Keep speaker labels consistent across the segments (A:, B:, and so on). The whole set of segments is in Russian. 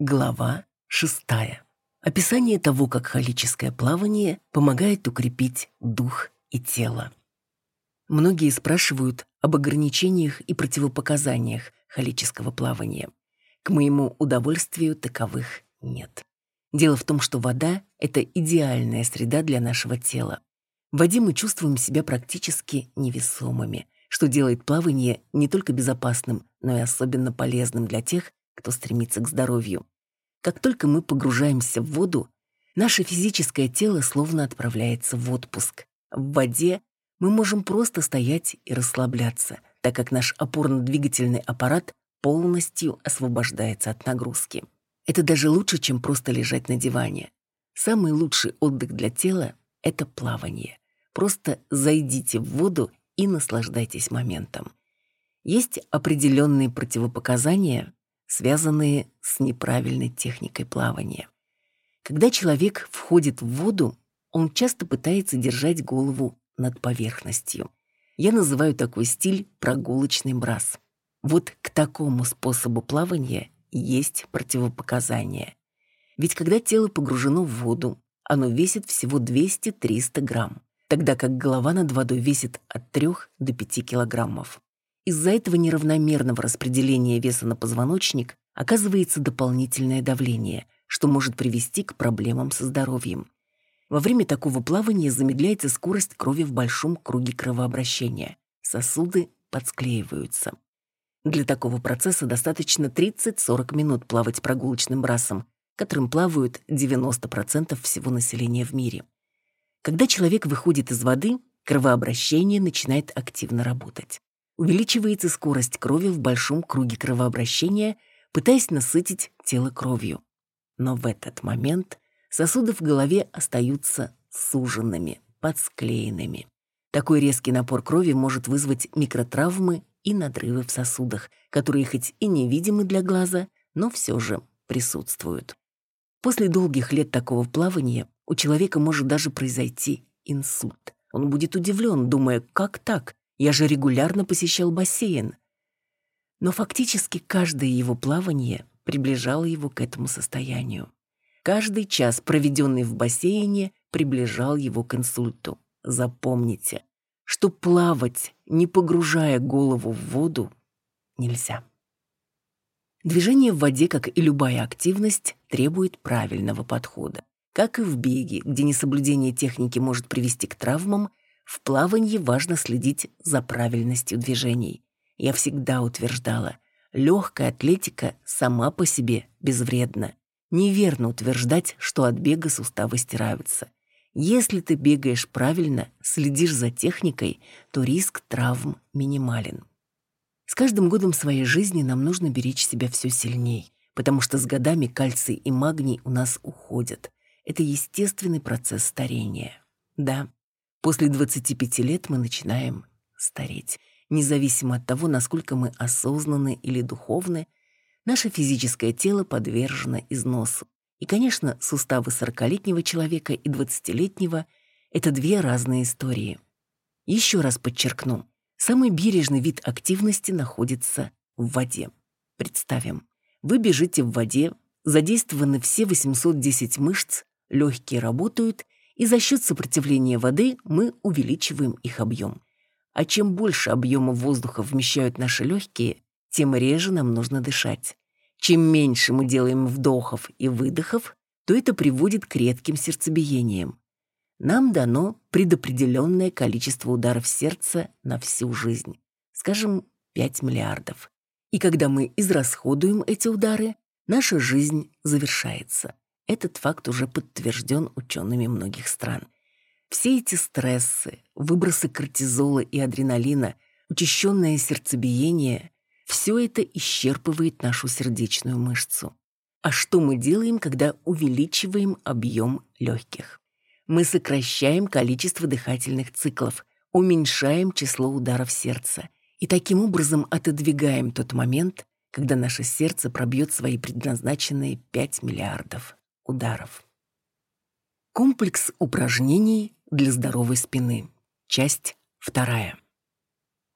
A: Глава шестая. Описание того, как холическое плавание помогает укрепить дух и тело. Многие спрашивают об ограничениях и противопоказаниях холического плавания. К моему удовольствию таковых нет. Дело в том, что вода — это идеальная среда для нашего тела. В воде мы чувствуем себя практически невесомыми, что делает плавание не только безопасным, но и особенно полезным для тех, кто стремится к здоровью. Как только мы погружаемся в воду, наше физическое тело словно отправляется в отпуск. В воде мы можем просто стоять и расслабляться, так как наш опорно-двигательный аппарат полностью освобождается от нагрузки. Это даже лучше, чем просто лежать на диване. Самый лучший отдых для тела — это плавание. Просто зайдите в воду и наслаждайтесь моментом. Есть определенные противопоказания, связанные с неправильной техникой плавания. Когда человек входит в воду, он часто пытается держать голову над поверхностью. Я называю такой стиль прогулочный брас. Вот к такому способу плавания есть противопоказания. Ведь когда тело погружено в воду, оно весит всего 200-300 грамм, тогда как голова над водой весит от 3 до 5 килограммов. Из-за этого неравномерного распределения веса на позвоночник оказывается дополнительное давление, что может привести к проблемам со здоровьем. Во время такого плавания замедляется скорость крови в большом круге кровообращения. Сосуды подсклеиваются. Для такого процесса достаточно 30-40 минут плавать прогулочным брасом, которым плавают 90% всего населения в мире. Когда человек выходит из воды, кровообращение начинает активно работать увеличивается скорость крови в большом круге кровообращения, пытаясь насытить тело кровью. Но в этот момент сосуды в голове остаются суженными, подсклеенными. Такой резкий напор крови может вызвать микротравмы и надрывы в сосудах, которые хоть и невидимы для глаза, но все же присутствуют. После долгих лет такого плавания у человека может даже произойти инсульт. Он будет удивлен, думая, как так? Я же регулярно посещал бассейн. Но фактически каждое его плавание приближало его к этому состоянию. Каждый час, проведенный в бассейне, приближал его к инсульту. Запомните, что плавать, не погружая голову в воду, нельзя. Движение в воде, как и любая активность, требует правильного подхода. Как и в беге, где несоблюдение техники может привести к травмам, в плавании важно следить за правильностью движений. Я всегда утверждала, легкая атлетика сама по себе безвредна. Неверно утверждать, что от бега суставы стираются. Если ты бегаешь правильно, следишь за техникой, то риск травм минимален. С каждым годом своей жизни нам нужно беречь себя все сильней, потому что с годами кальций и магний у нас уходят. Это естественный процесс старения. Да, После 25 лет мы начинаем стареть. Независимо от того, насколько мы осознаны или духовны, наше физическое тело подвержено износу. И, конечно, суставы 40-летнего человека и 20-летнего — это две разные истории. Еще раз подчеркну, самый бережный вид активности находится в воде. Представим, вы бежите в воде, задействованы все 810 мышц, легкие работают — и за счет сопротивления воды мы увеличиваем их объем. А чем больше объема воздуха вмещают наши легкие, тем реже нам нужно дышать. Чем меньше мы делаем вдохов и выдохов, то это приводит к редким сердцебиениям. Нам дано предопределенное количество ударов сердца на всю жизнь, скажем, 5 миллиардов. И когда мы израсходуем эти удары, наша жизнь завершается. Этот факт уже подтвержден учеными многих стран. Все эти стрессы, выбросы кортизола и адреналина, учащенное сердцебиение – все это исчерпывает нашу сердечную мышцу. А что мы делаем, когда увеличиваем объем легких? Мы сокращаем количество дыхательных циклов, уменьшаем число ударов сердца и таким образом отодвигаем тот момент, когда наше сердце пробьет свои предназначенные 5 миллиардов ударов. Комплекс упражнений для здоровой спины. Часть вторая.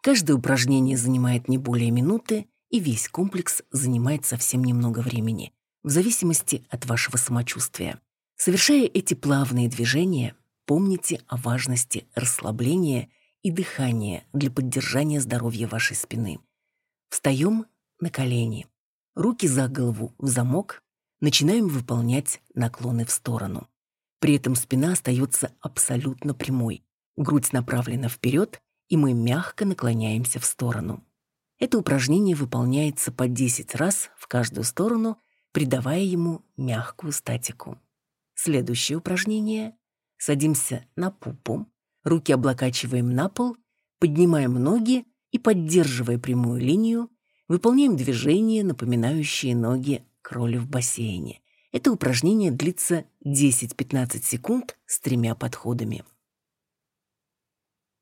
A: Каждое упражнение занимает не более минуты, и весь комплекс занимает совсем немного времени. в зависимости от вашего самочувствия. Совершая эти плавные движения, помните о важности расслабления и дыхания для поддержания здоровья вашей спины. Встаем на колени. Руки за голову в замок. Начинаем выполнять наклоны в сторону. При этом спина остается абсолютно прямой. Грудь направлена вперед, и мы мягко наклоняемся в сторону. Это упражнение выполняется по 10 раз в каждую сторону, придавая ему мягкую статику. Следующее упражнение. Садимся на пупу, руки облокачиваем на пол, поднимаем ноги и, поддерживая прямую линию, выполняем движения, напоминающие ноги кроли в бассейне. Это упражнение длится 10-15 секунд с тремя подходами.